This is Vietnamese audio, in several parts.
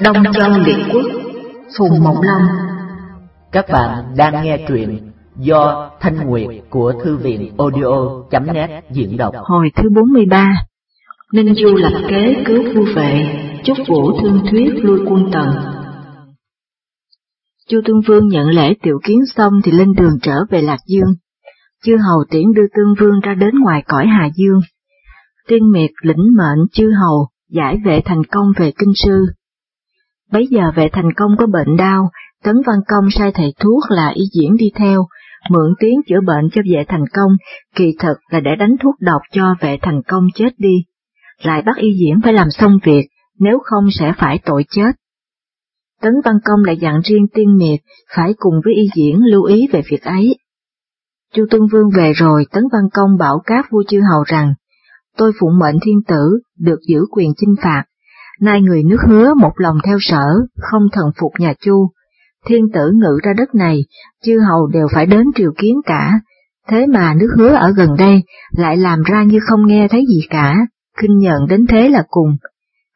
Đông Châu Liệt Quốc Phùng Mộng Long Các bạn đang nghe truyện do Thanh Nguyệt của Thư viện audio.net diễn đọc Hồi thứ 43 Ninh Du lập kế cứu vua vệ Chúc vũ thương thuyết lui quân tần Chu Tương Vương nhận lễ tiểu kiến xong thì lên đường trở về Lạc Dương. Chư hầu tiễn đưa Tương Vương ra đến ngoài cõi Hà Dương. Tiên miệt lĩnh mệnh chư hầu giải vệ thành công về kinh sư. Bấy giờ vệ thành công có bệnh đau, Tấn Văn Công sai thầy thuốc là y diễn đi theo, mượn tiếng chữa bệnh cho vệ thành công, kỳ thật là để đánh thuốc độc cho vệ thành công chết đi. Lại bắt y diễn phải làm xong việc, nếu không sẽ phải tội chết. Tấn Văn Công lại dặn riêng tiên miệt phải cùng với y diễn lưu ý về việc ấy. Chu Tuân Vương về rồi, Tấn Văn Công bảo các vua chư hầu rằng, tôi phụng mệnh thiên tử, được giữ quyền chinh phạt, nay người nước hứa một lòng theo sở, không thần phục nhà Chu. Thiên tử ngự ra đất này, chư hầu đều phải đến triều kiến cả, thế mà nước hứa ở gần đây lại làm ra như không nghe thấy gì cả, kinh nhận đến thế là cùng.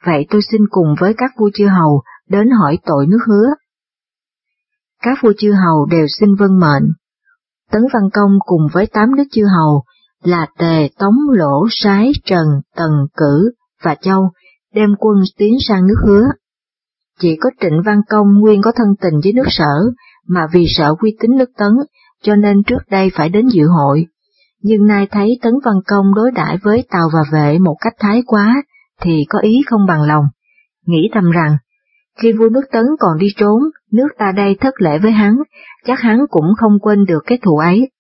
Vậy tôi xin cùng với các vua chư hầu đến hỏi tội nước hứa. Các vua chư hầu đều xin vân mệnh. Tấn Văn Công cùng với tám nước chư hầu là Tề, Tống, Lỗ, Sái, Trần, Tần, Cử và Châu đem quân tiến sang nước hứa. Chỉ có Trịnh Văn Công nguyên có thân tình với nước sở, mà vì sợ uy tín nước Tấn, cho nên trước đây phải đến dự hội. Nhưng nay thấy Tấn Văn Công đối đãi với Tàu và Vệ một cách thái quá, thì có ý không bằng lòng. Nghĩ thầm rằng, khi vua nước Tấn còn đi trốn, nước ta đây thất lễ với hắn, chắc hắn cũng không quên được cái thù ấy.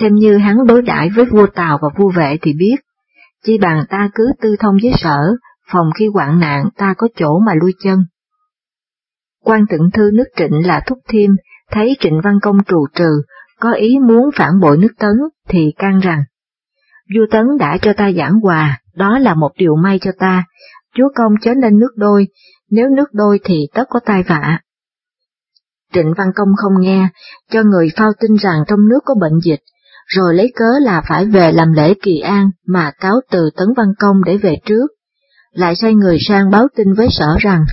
Xem như hắn đối đãi với vua Tàu và vua Vệ thì biết, chi bằng ta cứ tư thông với sở, phòng khi hoạn nạn ta có chỗ mà lui chân. Quan tượng thư nước trịnh là Thúc Thiêm, thấy trịnh văn công trù trừ, có ý muốn phản bội nước Tấn, thì can rằng, vua Tấn đã cho ta giảng hòa, đó là một điều may cho ta, chúa công chớ lên nước đôi, nếu nước đôi thì tất có tai vạ. Trịnh Văn Công không nghe, cho người phao tin rằng trong nước có bệnh dịch, rồi lấy cớ là phải về làm lễ kỳ an mà cáo từ Tấn Văn Công để về trước lại sai người sang báo tin với sở rằng,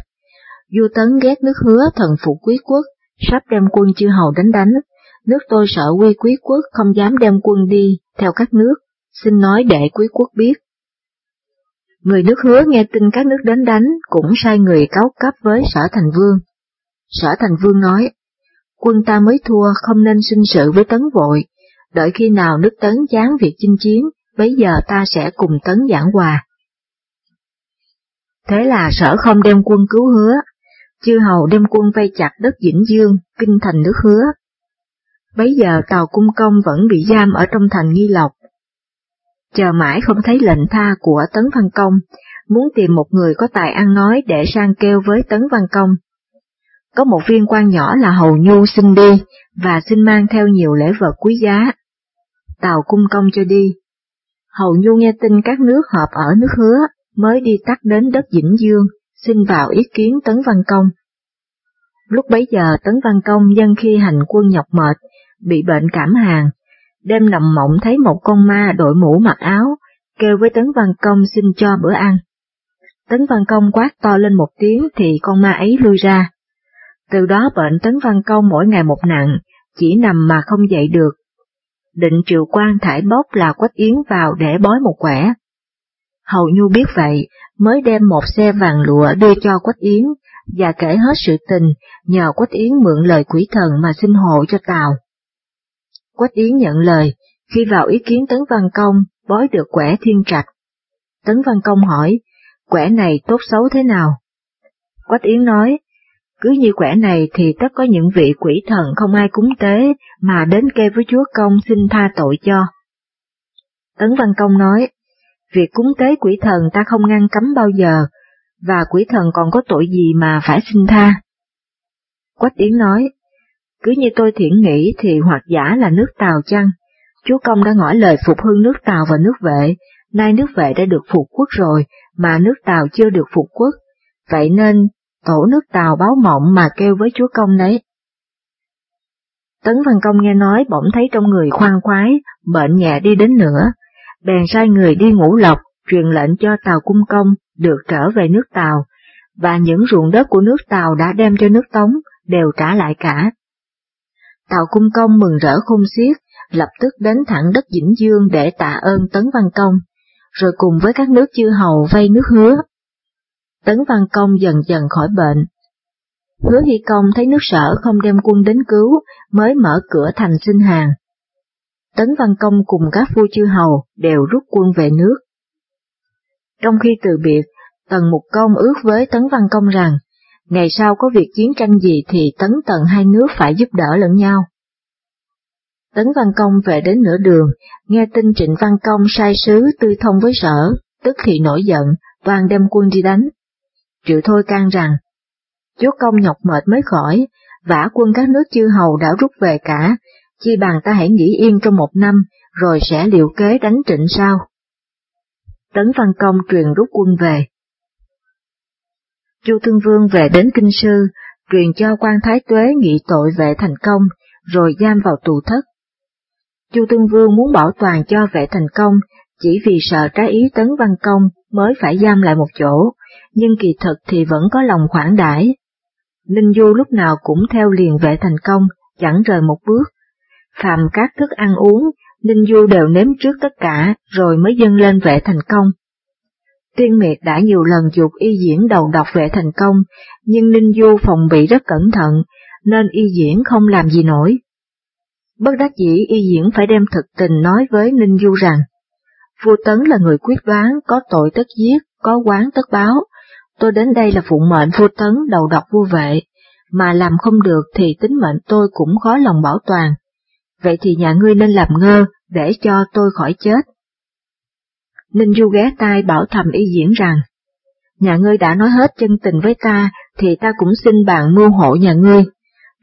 vua Tấn ghét nước hứa thần phụ quý quốc, sắp đem quân chư hầu đánh đánh, nước tôi sợ quy quý quốc không dám đem quân đi theo các nước, xin nói để quý quốc biết. Người nước hứa nghe tin các nước đến đánh cũng sai người cáo cấp với sở thành vương. Sở thành vương nói, quân ta mới thua không nên sinh sự với tấn vội, đợi khi nào nước tấn chán việc chinh chiến, bấy giờ ta sẽ cùng tấn giảng hòa. Thế là sở không đem quân cứu hứa, chư hầu đem quân vây chặt đất Vĩnh Dương, kinh thành nước hứa. Bấy giờ tàu cung công vẫn bị giam ở trong thành Nghi Lộc. Chờ mãi không thấy lệnh tha của Tấn Văn Công, muốn tìm một người có tài ăn nói để sang kêu với Tấn Văn Công. Có một viên quan nhỏ là Hầu Nhu xin đi, và xin mang theo nhiều lễ vật quý giá. Tàu cung công cho đi. Hầu Nhu nghe tin các nước họp ở nước hứa, mới đi tắt đến đất Vĩnh Dương, xin vào ý kiến Tấn Văn Công. Lúc bấy giờ Tấn Văn Công dân khi hành quân nhọc mệt, bị bệnh cảm hàn, đêm nằm mộng thấy một con ma đội mũ mặc áo, kêu với Tấn Văn Công xin cho bữa ăn. Tấn Văn Công quát to lên một tiếng thì con ma ấy lui ra. Từ đó bệnh Tấn Văn Công mỗi ngày một nặng, chỉ nằm mà không dậy được. Định triệu quan thải bốc là quách yến vào để bói một quẻ. Hầu Nhu biết vậy, mới đem một xe vàng lụa đưa cho Quách Yến, và kể hết sự tình, nhờ Quách Yến mượn lời quỷ thần mà xin hộ cho Tào. Quách Yến nhận lời, khi vào ý kiến Tấn Văn Công, bói được quẻ thiên trạch. Tấn Văn Công hỏi, quẻ này tốt xấu thế nào? Quách Yến nói, cứ như quẻ này thì tất có những vị quỷ thần không ai cúng tế mà đến kê với chúa công xin tha tội cho. Tấn Văn Công nói, Việc cúng tế quỷ thần ta không ngăn cấm bao giờ, và quỷ thần còn có tội gì mà phải xin tha. Quách Yến nói, cứ như tôi thiện nghĩ thì hoặc giả là nước Tàu chăng, chúa công đã ngỏ lời phục hưng nước Tàu và nước vệ, nay nước vệ đã được phục quốc rồi, mà nước Tàu chưa được phục quốc, vậy nên tổ nước Tàu báo mộng mà kêu với chúa công đấy. Tấn Văn Công nghe nói bỗng thấy trong người khoan khoái, bệnh nhẹ đi đến nữa, bèn sai người đi ngũ lộc, truyền lệnh cho Tàu Cung Công được trở về nước Tàu, và những ruộng đất của nước Tàu đã đem cho nước Tống đều trả lại cả. Tàu Cung Công mừng rỡ khôn xiết, lập tức đến thẳng đất Vĩnh Dương để tạ ơn Tấn Văn Công, rồi cùng với các nước chư hầu vay nước hứa. Tấn Văn Công dần dần khỏi bệnh. Hứa Hy Công thấy nước sở không đem quân đến cứu, mới mở cửa thành xin hàng. Tấn Văn Công cùng các vua chư hầu đều rút quân về nước. Trong khi từ biệt, Tần Mục Công ước với Tấn Văn Công rằng, ngày sau có việc chiến tranh gì thì Tấn Tần hai nước phải giúp đỡ lẫn nhau. Tấn Văn Công về đến nửa đường, nghe tin Trịnh Văn Công sai sứ tư thông với sở, tức thì nổi giận, toàn đem quân đi đánh. Triệu Thôi can rằng, chúa công nhọc mệt mới khỏi, vả quân các nước chư hầu đã rút về cả, chi bằng ta hãy nghỉ yên trong một năm, rồi sẽ liệu kế đánh trịnh sao. Tấn Văn Công truyền rút quân về. Chu Thương Vương về đến Kinh Sư, truyền cho quan Thái Tuế nghị tội vệ thành công, rồi giam vào tù thất. Chu Tương Vương muốn bảo toàn cho vệ thành công, chỉ vì sợ trái ý Tấn Văn Công mới phải giam lại một chỗ, nhưng kỳ thực thì vẫn có lòng khoản đãi. Ninh Du lúc nào cũng theo liền vệ thành công, chẳng rời một bước phàm các thức ăn uống, Ninh Du đều nếm trước tất cả, rồi mới dâng lên vệ thành công. Tiên Miệt đã nhiều lần dục y diễn đầu độc vệ thành công, nhưng Ninh Du phòng bị rất cẩn thận, nên y diễn không làm gì nổi. Bất đắc dĩ y diễn phải đem thực tình nói với Ninh Du rằng, vua Tấn là người quyết đoán, có tội tất giết, có quán tất báo, tôi đến đây là phụng mệnh vua Tấn đầu độc vua vệ, mà làm không được thì tính mệnh tôi cũng khó lòng bảo toàn. Vậy thì nhà ngươi nên làm ngơ, để cho tôi khỏi chết. Ninh Du ghé tai bảo thầm y diễn rằng, nhà ngươi đã nói hết chân tình với ta, thì ta cũng xin bạn mưu hộ nhà ngươi.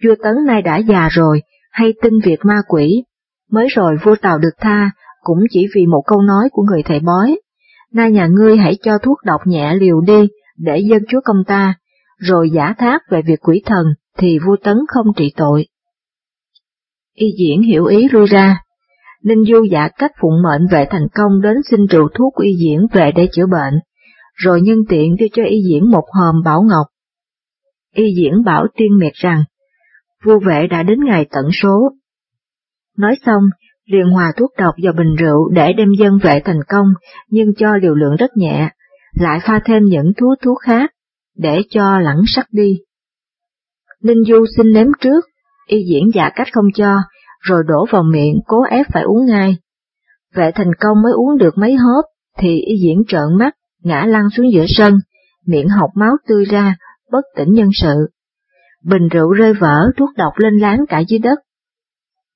Vua Tấn nay đã già rồi, hay tin việc ma quỷ, mới rồi vua Tàu được tha, cũng chỉ vì một câu nói của người thầy bói. Nay nhà ngươi hãy cho thuốc độc nhẹ liều đi, để dân chúa công ta, rồi giả thác về việc quỷ thần, thì vua Tấn không trị tội. Y diễn hiểu ý lui ra. Ninh Du giả cách phụng mệnh vệ thành công đến xin rượu thuốc của y diễn về để chữa bệnh, rồi nhân tiện đưa cho y diễn một hòm bảo ngọc. Y diễn bảo tiên miệt rằng, vua vệ đã đến ngày tận số. Nói xong, liền hòa thuốc độc vào bình rượu để đem dân vệ thành công, nhưng cho liều lượng rất nhẹ, lại pha thêm những thuốc thuốc khác, để cho lẳng sắc đi. Ninh Du xin nếm trước, y diễn giả cách không cho, rồi đổ vào miệng cố ép phải uống ngay. Vệ thành công mới uống được mấy hớp, thì y diễn trợn mắt, ngã lăn xuống giữa sân, miệng học máu tươi ra, bất tỉnh nhân sự bình rượu rơi vỡ, thuốc độc lên láng cả dưới đất.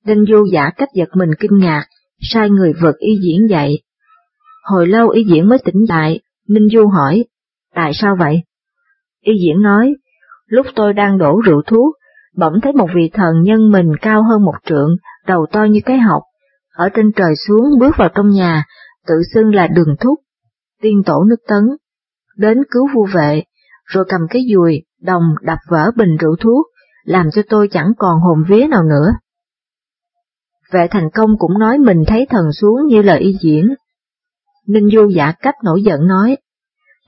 Đinh Du giả cách giật mình kinh ngạc, sai người vật y diễn dậy. Hồi lâu y diễn mới tỉnh lại, Ninh Du hỏi, tại sao vậy? Y diễn nói, lúc tôi đang đổ rượu thuốc, bỗng thấy một vị thần nhân mình cao hơn một trượng, đầu to như cái học, ở trên trời xuống bước vào trong nhà, tự xưng là đường thúc, tiên tổ nước tấn, đến cứu vua vệ, rồi cầm cái dùi, đồng đập vỡ bình rượu thuốc, làm cho tôi chẳng còn hồn vía nào nữa. Vệ thành công cũng nói mình thấy thần xuống như lời y diễn. Ninh Du giả cách nổi giận nói,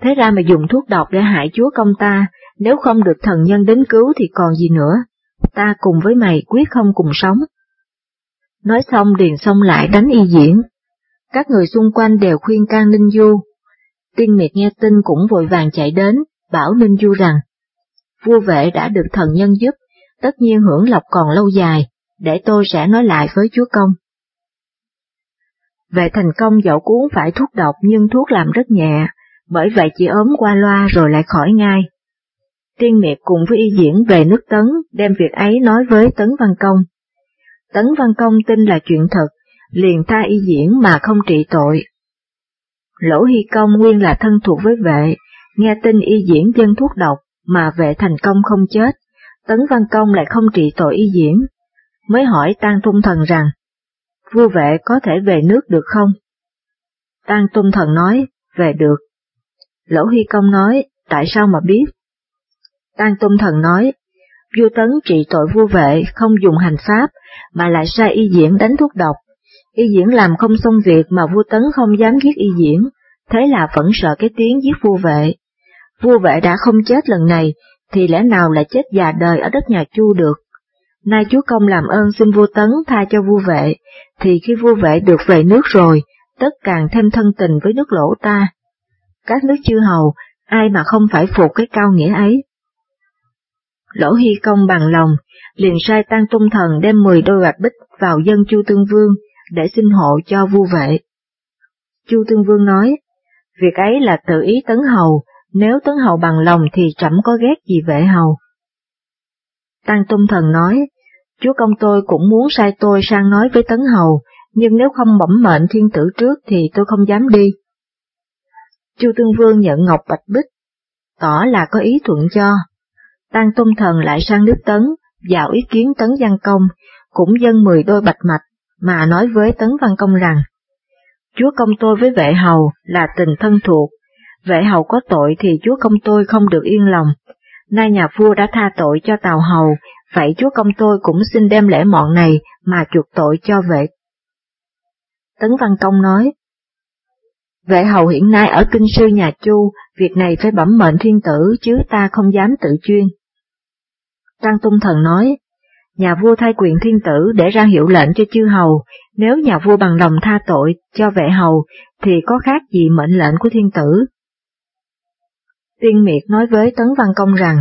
thế ra mà dùng thuốc độc để hại chúa công ta, nếu không được thần nhân đến cứu thì còn gì nữa, ta cùng với mày quyết không cùng sống. Nói xong điền xông lại đánh y diễn. Các người xung quanh đều khuyên can Ninh Du. Tiên Miệt nghe tin cũng vội vàng chạy đến, bảo Ninh Du rằng, vua vệ đã được thần nhân giúp, tất nhiên hưởng lộc còn lâu dài, để tôi sẽ nói lại với chúa công. Vệ thành công dẫu cuốn phải thuốc độc nhưng thuốc làm rất nhẹ, bởi vậy chỉ ốm qua loa rồi lại khỏi ngay. Tiên miệt cùng với y diễn về nước Tấn, đem việc ấy nói với Tấn Văn Công. Tấn Văn Công tin là chuyện thật, liền tha y diễn mà không trị tội. Lỗ Hy Công nguyên là thân thuộc với vệ, nghe tin y diễn dân thuốc độc, mà vệ thành công không chết, Tấn Văn Công lại không trị tội y diễn, mới hỏi Tăng Tung Thần rằng, vua vệ có thể về nước được không? Tăng Tung Thần nói, về được. Lỗ Hy Công nói, tại sao mà biết? Tăng tôn Thần nói, vua Tấn trị tội vua vệ không dùng hành pháp, mà lại sai y diễn đánh thuốc độc. Y diễn làm không xong việc mà vua Tấn không dám giết y diễn, thế là vẫn sợ cái tiếng giết vua vệ, vua vệ đã không chết lần này, thì lẽ nào lại chết già đời ở đất nhà Chu được? Nay chúa công làm ơn xin vua tấn tha cho vua vệ, thì khi vua vệ được về nước rồi, tất càng thêm thân tình với nước lỗ ta. Các nước chư hầu, ai mà không phải phục cái cao nghĩa ấy. Lỗ Hy Công bằng lòng, liền sai tăng tung thần đem 10 đôi bạch bích vào dân Chu Tương Vương để xin hộ cho vua vệ. Chu Tương Vương nói, việc ấy là tự ý tấn hầu, nếu tấn hầu bằng lòng thì chẳng có ghét gì vệ hầu. Tăng Tung Thần nói, chúa công tôi cũng muốn sai tôi sang nói với tấn hầu, nhưng nếu không bẩm mệnh thiên tử trước thì tôi không dám đi. Chu Tương Vương nhận ngọc bạch bích, tỏ là có ý thuận cho. Tăng tôn Thần lại sang nước Tấn, vào ý kiến Tấn Văn Công, cũng dân mười đôi bạch mạch, mà nói với Tấn Văn Công rằng, Chúa công tôi với vệ hầu là tình thân thuộc, vệ hầu có tội thì chúa công tôi không được yên lòng. Nay nhà vua đã tha tội cho Tào Hầu, vậy chúa công tôi cũng xin đem lễ mọn này mà chuộc tội cho vệ. Tấn Văn Công nói, Vệ hầu hiện nay ở kinh sư nhà Chu, việc này phải bẩm mệnh thiên tử chứ ta không dám tự chuyên. Trang Tung Thần nói, nhà vua thay quyền thiên tử để ra hiệu lệnh cho chư hầu, nếu nhà vua bằng lòng tha tội cho vệ hầu thì có khác gì mệnh lệnh của thiên tử. Tiên Miệt nói với Tấn Văn Công rằng,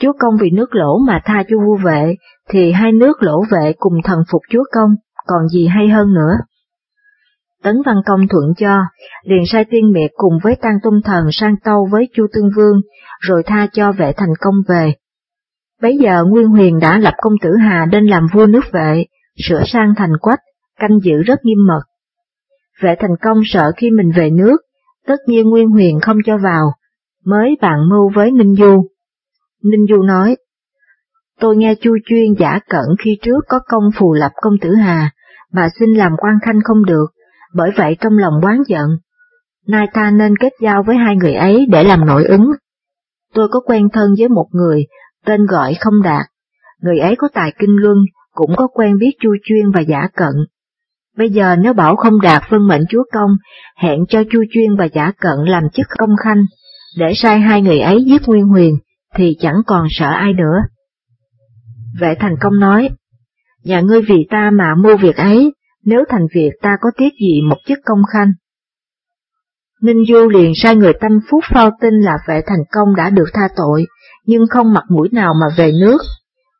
chúa công vì nước lỗ mà tha cho vua vệ, thì hai nước lỗ vệ cùng thần phục chúa công, còn gì hay hơn nữa. Tấn Văn Công thuận cho, liền sai tiên miệt cùng với Tăng Tung Thần sang tâu với Chu Tương Vương, rồi tha cho vệ thành công về. Bấy giờ Nguyên Huyền đã lập công tử Hà lên làm vua nước vệ, sửa sang thành quách, canh giữ rất nghiêm mật. Vệ thành công sợ khi mình về nước, tất nhiên Nguyên Huyền không cho vào, mới bàn mưu với Ninh Du. Ninh Du nói, tôi nghe Chu Chuyên giả cận khi trước có công phù lập công tử Hà, mà xin làm quan khanh không được, bởi vậy trong lòng quán giận. Nay ta nên kết giao với hai người ấy để làm nội ứng. Tôi có quen thân với một người, tên gọi không đạt, người ấy có tài kinh luân, cũng có quen biết Chu Chuyên và giả cận. Bây giờ nếu bảo không đạt phân mệnh chúa công, hẹn cho Chu Chuyên và giả cận làm chức công khanh, để sai hai người ấy giết Nguyên Huyền, thì chẳng còn sợ ai nữa. Vệ thành công nói, nhà ngươi vì ta mà mua việc ấy, nếu thành việc ta có tiếc gì một chức công khanh. Ninh Du liền sai người tâm phúc phao tin là vệ thành công đã được tha tội, nhưng không mặt mũi nào mà về nước,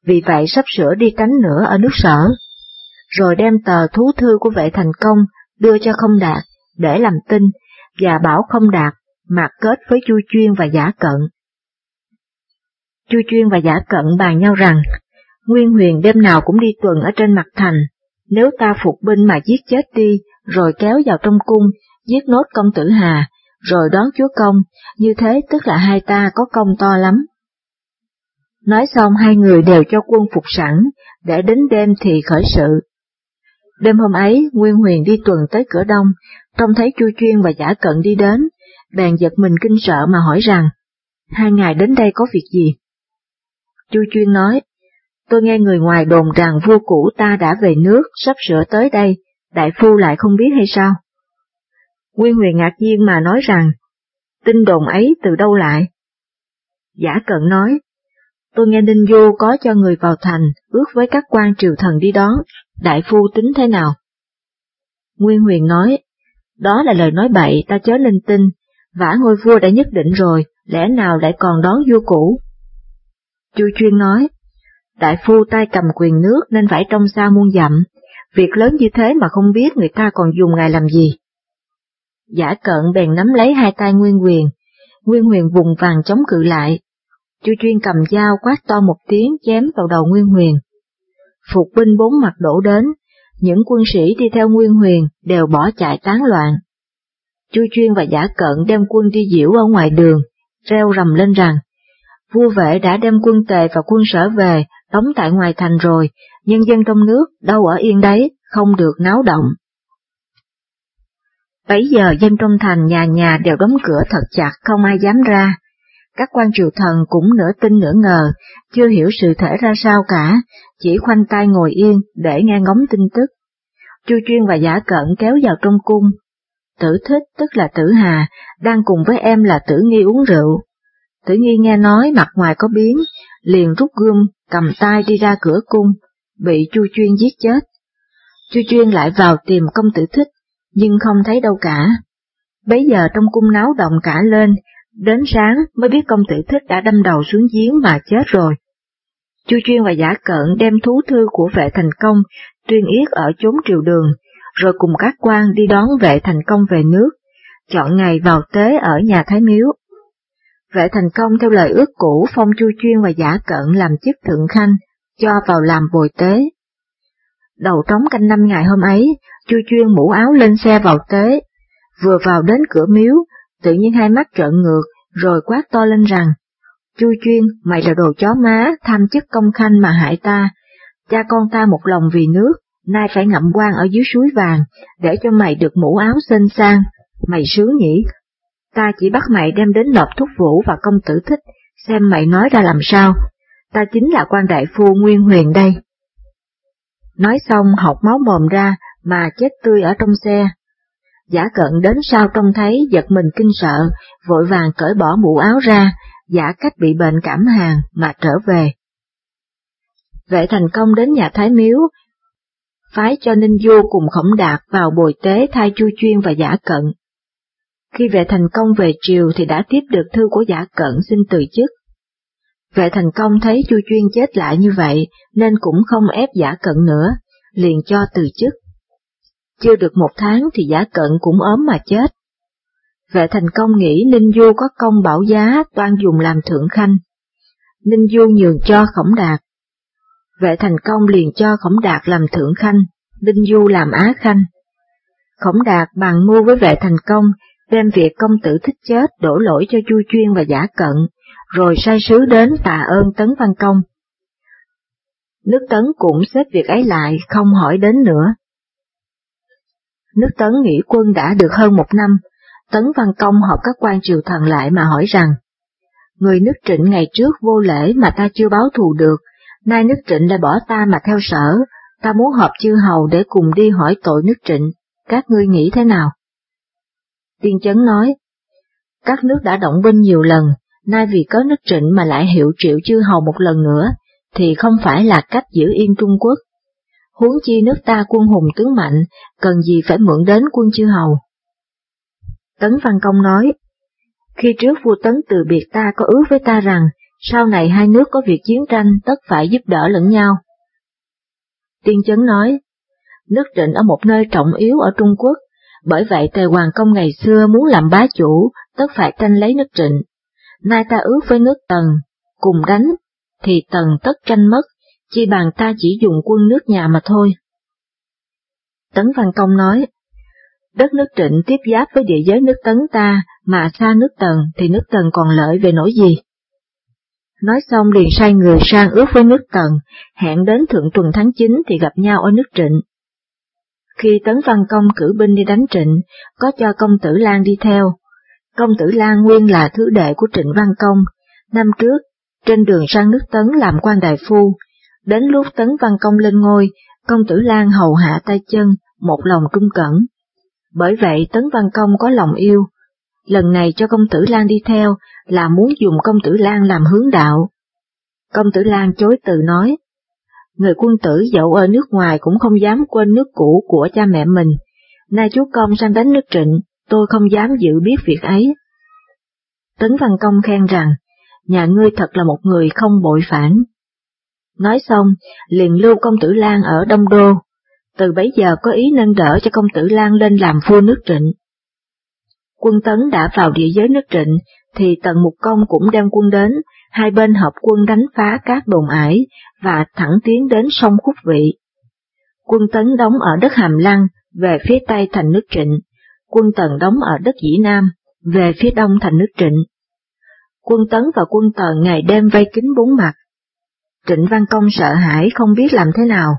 vì vậy sắp sửa đi tránh nữa ở nước sở. Rồi đem tờ thú thư của vệ thành công đưa cho không đạt, để làm tin, và bảo không đạt mặc kết với Chu Chuyên và Giả Cận. Chu Chuyên và Giả Cận bàn nhau rằng, Nguyên Huyền đêm nào cũng đi tuần ở trên mặt thành, nếu ta phục binh mà giết chết đi, rồi kéo vào trong cung, giết nốt công tử Hà, rồi đón chúa công, như thế tức là hai ta có công to lắm. Nói xong hai người đều cho quân phục sẵn, để đến đêm thì khởi sự. Đêm hôm ấy, Nguyên Huyền đi tuần tới cửa đông, trông thấy Chu Chuyên và Giả Cận đi đến, bèn giật mình kinh sợ mà hỏi rằng, hai ngài đến đây có việc gì? Chu Chuyên nói, tôi nghe người ngoài đồn rằng vua cũ ta đã về nước, sắp sửa tới đây, đại phu lại không biết hay sao? Nguyên Huyền ngạc nhiên mà nói rằng, tin đồn ấy từ đâu lại? Giả cận nói, tôi nghe Ninh Du có cho người vào thành, ước với các quan triều thần đi đón, đại phu tính thế nào? Nguyên Huyền nói, đó là lời nói bậy ta chớ nên tin, vả ngôi vua đã nhất định rồi, lẽ nào lại còn đón vua cũ? Chu Chuyên nói, đại phu tay cầm quyền nước nên phải trong xa muôn dặm, việc lớn như thế mà không biết người ta còn dùng ngài làm gì. Giả cận bèn nắm lấy hai tay Nguyên Huyền, Nguyên Huyền vùng vàng chống cự lại. Chu Chuyên cầm dao quát to một tiếng chém vào đầu Nguyên Huyền. Phục binh bốn mặt đổ đến, những quân sĩ đi theo Nguyên Huyền đều bỏ chạy tán loạn. Chu Chuyên và Giả Cận đem quân đi diễu ở ngoài đường, reo rầm lên rằng, vua vệ đã đem quân tề và quân sở về, đóng tại ngoài thành rồi, nhân dân trong nước đâu ở yên đấy, không được náo động. Bấy giờ dân trong thành nhà nhà đều đóng cửa thật chặt không ai dám ra. Các quan triều thần cũng nửa tin nửa ngờ, chưa hiểu sự thể ra sao cả, chỉ khoanh tay ngồi yên để nghe ngóng tin tức. Chu Chuyên và Giả Cận kéo vào trong cung, Tử thích tức là tử hà, đang cùng với em là tử nghi uống rượu. Tử Nghi nghe nói mặt ngoài có biến, liền rút gươm, cầm tay đi ra cửa cung, bị Chu Chuyên giết chết. Chu Chuyên lại vào tìm công tử thích, nhưng không thấy đâu cả. Bấy giờ trong cung náo động cả lên, đến sáng mới biết công tử thích đã đâm đầu xuống giếng mà chết rồi. Chu Chuyên và Giả Cận đem thú thư của vệ thành công, tuyên yết ở chốn triều đường, rồi cùng các quan đi đón vệ thành công về nước, chọn ngày vào tế ở nhà Thái Miếu. Vệ thành công theo lời ước cũ phong Chu Chuyên và Giả Cận làm chức thượng khanh, cho vào làm bồi tế. Đầu trống canh năm ngày hôm ấy, Chu Chuyên mũ áo lên xe vào tế, vừa vào đến cửa miếu, tự nhiên hai mắt trợn ngược, rồi quát to lên rằng, Chu Chuyên, mày là đồ chó má, tham chức công khanh mà hại ta, cha con ta một lòng vì nước, nay phải ngậm quan ở dưới suối vàng, để cho mày được mũ áo xinh sang, mày sướng nhỉ? Ta chỉ bắt mày đem đến nộp thúc vũ và công tử thích, xem mày nói ra làm sao, ta chính là quan đại phu Nguyên Huyền đây. Nói xong học máu mồm ra mà chết tươi ở trong xe. Giả cận đến sau trông thấy giật mình kinh sợ, vội vàng cởi bỏ mũ áo ra, giả cách bị bệnh cảm hàn mà trở về. Vệ thành công đến nhà Thái Miếu, phái cho Ninh Du cùng Khổng Đạt vào bồi tế thay Chu Chuyên và Giả Cận. Khi vệ thành công về triều thì đã tiếp được thư của Giả Cận xin từ chức. Vệ thành công thấy Chu Chuyên chết lại như vậy nên cũng không ép Giả Cận nữa, liền cho từ chức. Chưa được một tháng thì Giả Cận cũng ốm mà chết. Vệ thành công nghĩ Ninh Du có công bảo giá toan dùng làm thượng khanh. Ninh Du nhường cho Khổng Đạt. Vệ thành công liền cho Khổng Đạt làm thượng khanh, Ninh Du làm á khanh. Khổng Đạt bàn mua với vệ thành công, đem việc công tử thích chết đổ lỗi cho Chu Chuyên và Giả Cận, rồi sai sứ đến tạ ơn Tấn Văn Công. Nước Tấn cũng xếp việc ấy lại, không hỏi đến nữa. Nước Tấn nghỉ quân đã được hơn một năm, Tấn Văn Công họp các quan triều thần lại mà hỏi rằng, người nước trịnh ngày trước vô lễ mà ta chưa báo thù được, nay nước trịnh lại bỏ ta mà theo sở, ta muốn họp chư hầu để cùng đi hỏi tội nước trịnh, các ngươi nghĩ thế nào? Tiên chấn nói, các nước đã động binh nhiều lần, nay vì có nước trịnh mà lại hiệu triệu chư hầu một lần nữa, thì không phải là cách giữ yên Trung Quốc. Huống chi nước ta quân hùng tướng mạnh, cần gì phải mượn đến quân chư hầu. Tấn Văn Công nói, khi trước vua Tấn từ biệt ta có ước với ta rằng, sau này hai nước có việc chiến tranh tất phải giúp đỡ lẫn nhau. Tiên Chấn nói, nước trịnh ở một nơi trọng yếu ở Trung Quốc, bởi vậy Tề Hoàng Công ngày xưa muốn làm bá chủ, tất phải tranh lấy nước trịnh. Nay ta ước với nước Tần, cùng đánh, thì Tần tất tranh mất, chi bằng ta chỉ dùng quân nước nhà mà thôi. Tấn Văn Công nói, đất nước trịnh tiếp giáp với địa giới nước tấn ta, mà xa nước tần thì nước tần còn lợi về nỗi gì? Nói xong liền sai người sang ước với nước tần, hẹn đến thượng tuần tháng 9 thì gặp nhau ở nước trịnh. Khi Tấn Văn Công cử binh đi đánh trịnh, có cho công tử Lan đi theo. Công tử Lan nguyên là thứ đệ của trịnh Văn Công, năm trước, trên đường sang nước Tấn làm quan đại phu, đến lúc Tấn Văn Công lên ngôi, công tử Lan hầu hạ tay chân, một lòng trung cẩn, bởi vậy Tấn Văn Công có lòng yêu, lần này cho công tử Lan đi theo là muốn dùng công tử Lan làm hướng đạo. Công tử Lan chối từ nói, người quân tử dẫu ở nước ngoài cũng không dám quên nước cũ của cha mẹ mình, nay chú công sang đánh nước trịnh, tôi không dám dự biết việc ấy. Tấn Văn Công khen rằng, nhà ngươi thật là một người không bội phản. Nói xong, liền lưu công tử Lan ở Đông Đô, từ bấy giờ có ý nâng đỡ cho công tử Lan lên làm vua nước trịnh. Quân Tấn đã vào địa giới nước trịnh, thì Tần Mục Công cũng đem quân đến, hai bên hợp quân đánh phá các đồn ải và thẳng tiến đến sông Khúc Vị. Quân Tấn đóng ở đất Hàm Lăng, về phía tây thành nước trịnh, quân Tần đóng ở đất Dĩ Nam, về phía đông thành nước trịnh. Quân Tấn và quân Tần ngày đêm vây kín bốn mặt. Trịnh Văn Công sợ hãi không biết làm thế nào,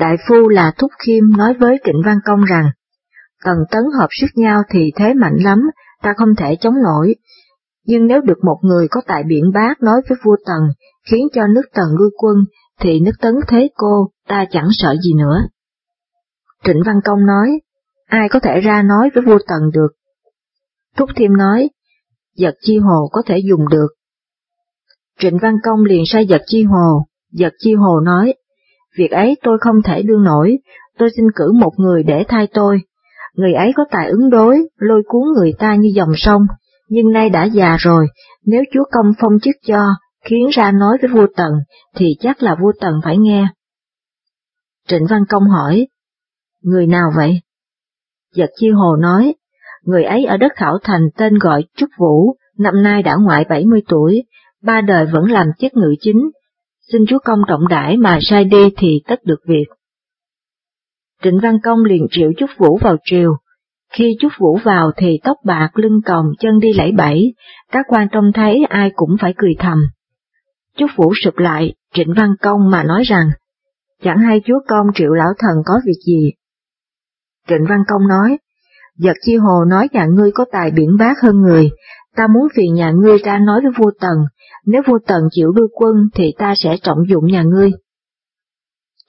Đại phu là Thúc Khiêm nói với Trịnh Văn Công rằng, Tần tấn hợp sức nhau thì thế mạnh lắm, ta không thể chống nổi. Nhưng nếu được một người có tài biện bác nói với vua Tần, khiến cho nước Tần ngư quân, thì nước tấn thế cô, ta chẳng sợ gì nữa. Trịnh Văn Công nói, ai có thể ra nói với vua Tần được? Thúc Thiêm nói, giật chi hồ có thể dùng được. Trịnh Văn Công liền sai giật chi hồ, giật chi hồ nói, việc ấy tôi không thể đương nổi, tôi xin cử một người để thay tôi. Người ấy có tài ứng đối, lôi cuốn người ta như dòng sông, nhưng nay đã già rồi, nếu chúa công phong chức cho, khiến ra nói với vua Tần, thì chắc là vua Tần phải nghe. Trịnh Văn Công hỏi, người nào vậy? Giật Chi Hồ nói, người ấy ở đất Khảo Thành tên gọi Trúc Vũ, năm nay đã ngoại 70 tuổi, ba đời vẫn làm chức ngự chính, xin chúa công trọng đãi mà sai đi thì tất được việc. Trịnh Văn Công liền triệu Chúc Vũ vào triều, khi Chúc Vũ vào thì tóc bạc lưng còng chân đi lẫy bẫy, các quan trông thấy ai cũng phải cười thầm. Chúc Vũ sụp lại, Trịnh Văn Công mà nói rằng, chẳng hay chúa công triệu lão thần có việc gì. Trịnh Văn Công nói, giật chi hồ nói nhà ngươi có tài biển bác hơn người, ta muốn phiền nhà ngươi ra nói với vua Tần, nếu vua Tần chịu đưa quân thì ta sẽ trọng dụng nhà ngươi.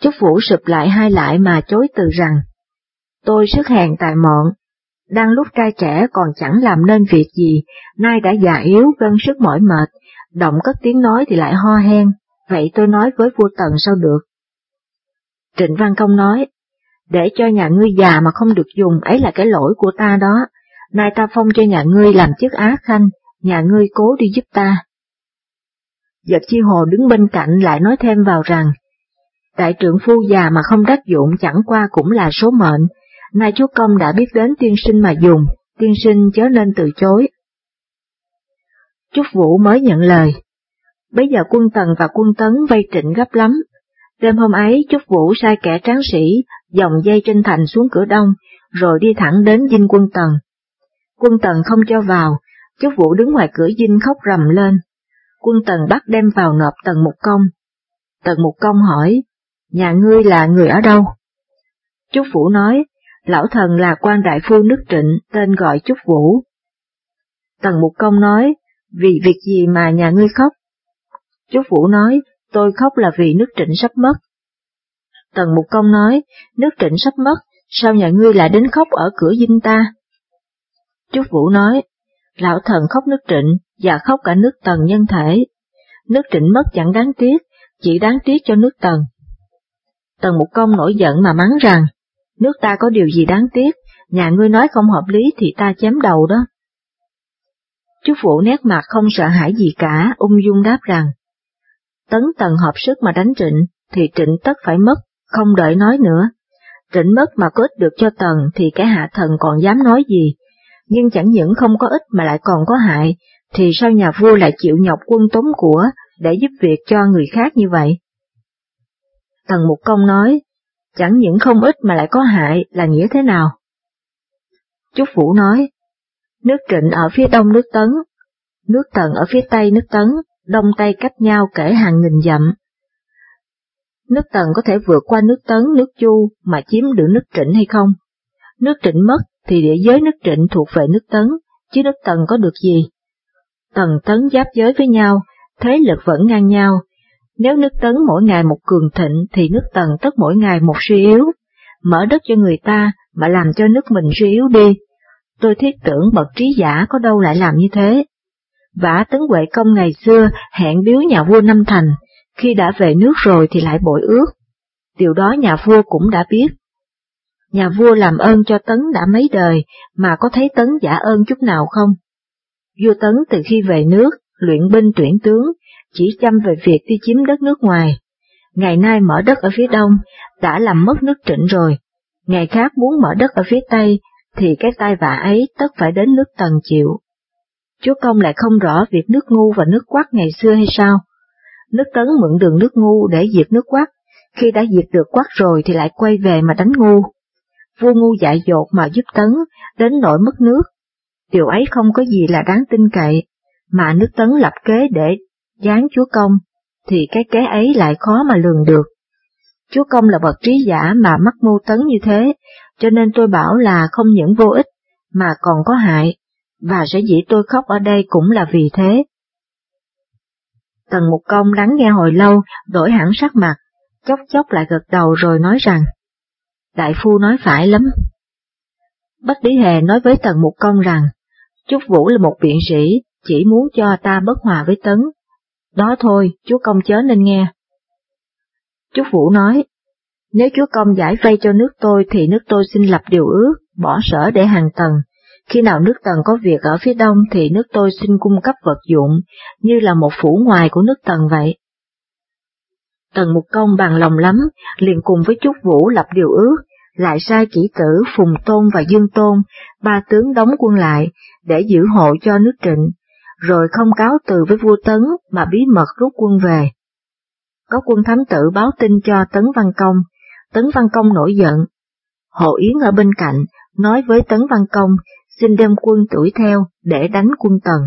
Chúc Vũ sụp lại hai lại mà chối từ rằng, tôi sức hèn tài mọn, đang lúc trai trẻ còn chẳng làm nên việc gì, nay đã già yếu gân sức mỏi mệt, động cất tiếng nói thì lại ho hen, vậy tôi nói với vua Tần sao được. Trịnh Văn Công nói, để cho nhà ngươi già mà không được dùng ấy là cái lỗi của ta đó, nay ta phong cho nhà ngươi làm chức á khanh, nhà ngươi cố đi giúp ta. Giật chi hồ đứng bên cạnh lại nói thêm vào rằng, đại trưởng phu già mà không đắc dụng chẳng qua cũng là số mệnh, nay chúa công đã biết đến tiên sinh mà dùng, tiên sinh chớ nên từ chối. Trúc Vũ mới nhận lời. Bây giờ quân Tần và quân Tấn vây trịnh gấp lắm. Đêm hôm ấy Trúc Vũ sai kẻ tráng sĩ dòng dây trên thành xuống cửa đông, rồi đi thẳng đến dinh quân Tần. Quân Tần không cho vào, Trúc Vũ đứng ngoài cửa dinh khóc rầm lên. Quân Tần bắt đem vào nộp Tần Mục Công. Tần Mục Công hỏi, nhà ngươi là người ở đâu? Chúc Vũ nói, lão thần là quan đại phu nước trịnh, tên gọi Chúc Vũ. Tần Mục Công nói, vì việc gì mà nhà ngươi khóc? Chúc Vũ nói, tôi khóc là vì nước trịnh sắp mất. Tần Mục Công nói, nước trịnh sắp mất, sao nhà ngươi lại đến khóc ở cửa dinh ta? Chúc Vũ nói, lão thần khóc nước trịnh và khóc cả nước tần nhân thể. Nước trịnh mất chẳng đáng tiếc, chỉ đáng tiếc cho nước tần. Tần Mục Công nổi giận mà mắng rằng, nước ta có điều gì đáng tiếc, nhà ngươi nói không hợp lý thì ta chém đầu đó. Chú Phụ nét mặt không sợ hãi gì cả, ung dung đáp rằng, tấn tần hợp sức mà đánh trịnh, thì trịnh tất phải mất, không đợi nói nữa. Trịnh mất mà có ích được cho tần thì cái hạ thần còn dám nói gì, nhưng chẳng những không có ích mà lại còn có hại, thì sao nhà vua lại chịu nhọc quân tống của để giúp việc cho người khác như vậy? Tần Mục Công nói, chẳng những không ít mà lại có hại là nghĩa thế nào? Chúc Vũ nói, nước trịnh ở phía đông nước Tấn, nước Tần ở phía tây nước Tấn, đông tây cách nhau kể hàng nghìn dặm. Nước Tần có thể vượt qua nước Tấn, nước Chu mà chiếm được nước trịnh hay không? Nước trịnh mất thì địa giới nước trịnh thuộc về nước Tấn, chứ nước Tần có được gì? Tần Tấn giáp giới với nhau, thế lực vẫn ngang nhau, nếu nước Tấn mỗi ngày một cường thịnh thì nước Tần tất mỗi ngày một suy yếu, mở đất cho người ta mà làm cho nước mình suy yếu đi. Tôi thiết tưởng bậc trí giả có đâu lại làm như thế. Vả Tấn Huệ Công ngày xưa hẹn biếu nhà vua Năm Thành, khi đã về nước rồi thì lại bội ước. Điều đó nhà vua cũng đã biết. Nhà vua làm ơn cho Tấn đã mấy đời mà có thấy Tấn giả ơn chút nào không? Vua Tấn từ khi về nước, luyện binh tuyển tướng, chỉ chăm về việc đi chiếm đất nước ngoài. Ngày nay mở đất ở phía đông, đã làm mất nước trịnh rồi. Ngày khác muốn mở đất ở phía tây, thì cái tai vạ ấy tất phải đến nước tần chịu. Chúa Công lại không rõ việc nước ngu và nước quắc ngày xưa hay sao? Nước tấn mượn đường nước ngu để diệt nước quắc, khi đã diệt được quắc rồi thì lại quay về mà đánh ngu. Vua ngu dại dột mà giúp tấn, đến nỗi mất nước. Điều ấy không có gì là đáng tin cậy, mà nước tấn lập kế để giáng chúa công, thì cái kế ấy lại khó mà lường được. Chúa công là bậc trí giả mà mắc mưu tấn như thế, cho nên tôi bảo là không những vô ích, mà còn có hại, và sẽ dĩ tôi khóc ở đây cũng là vì thế. Tần Mục Công lắng nghe hồi lâu, đổi hẳn sắc mặt, chốc chốc lại gật đầu rồi nói rằng, Đại Phu nói phải lắm. Bất Lý Hề nói với Tần Mục Công rằng, Chúc Vũ là một biện sĩ, chỉ muốn cho ta bất hòa với Tấn. Đó thôi, chúa công chớ nên nghe. Chúc Vũ nói, nếu chúa công giải vây cho nước tôi thì nước tôi xin lập điều ước, bỏ sở để hàng tầng. Khi nào nước tần có việc ở phía đông thì nước tôi xin cung cấp vật dụng, như là một phủ ngoài của nước tần vậy. Tần Mục Công bằng lòng lắm, liền cùng với Trúc Vũ lập điều ước, lại sai kỹ tử Phùng Tôn và Dương Tôn, ba tướng đóng quân lại, để giữ hộ cho nước trịnh, rồi không cáo từ với vua Tấn mà bí mật rút quân về. Có quân thám tử báo tin cho Tấn Văn Công, Tấn Văn Công nổi giận. Hộ Yến ở bên cạnh, nói với Tấn Văn Công, xin đem quân đuổi theo để đánh quân Tần.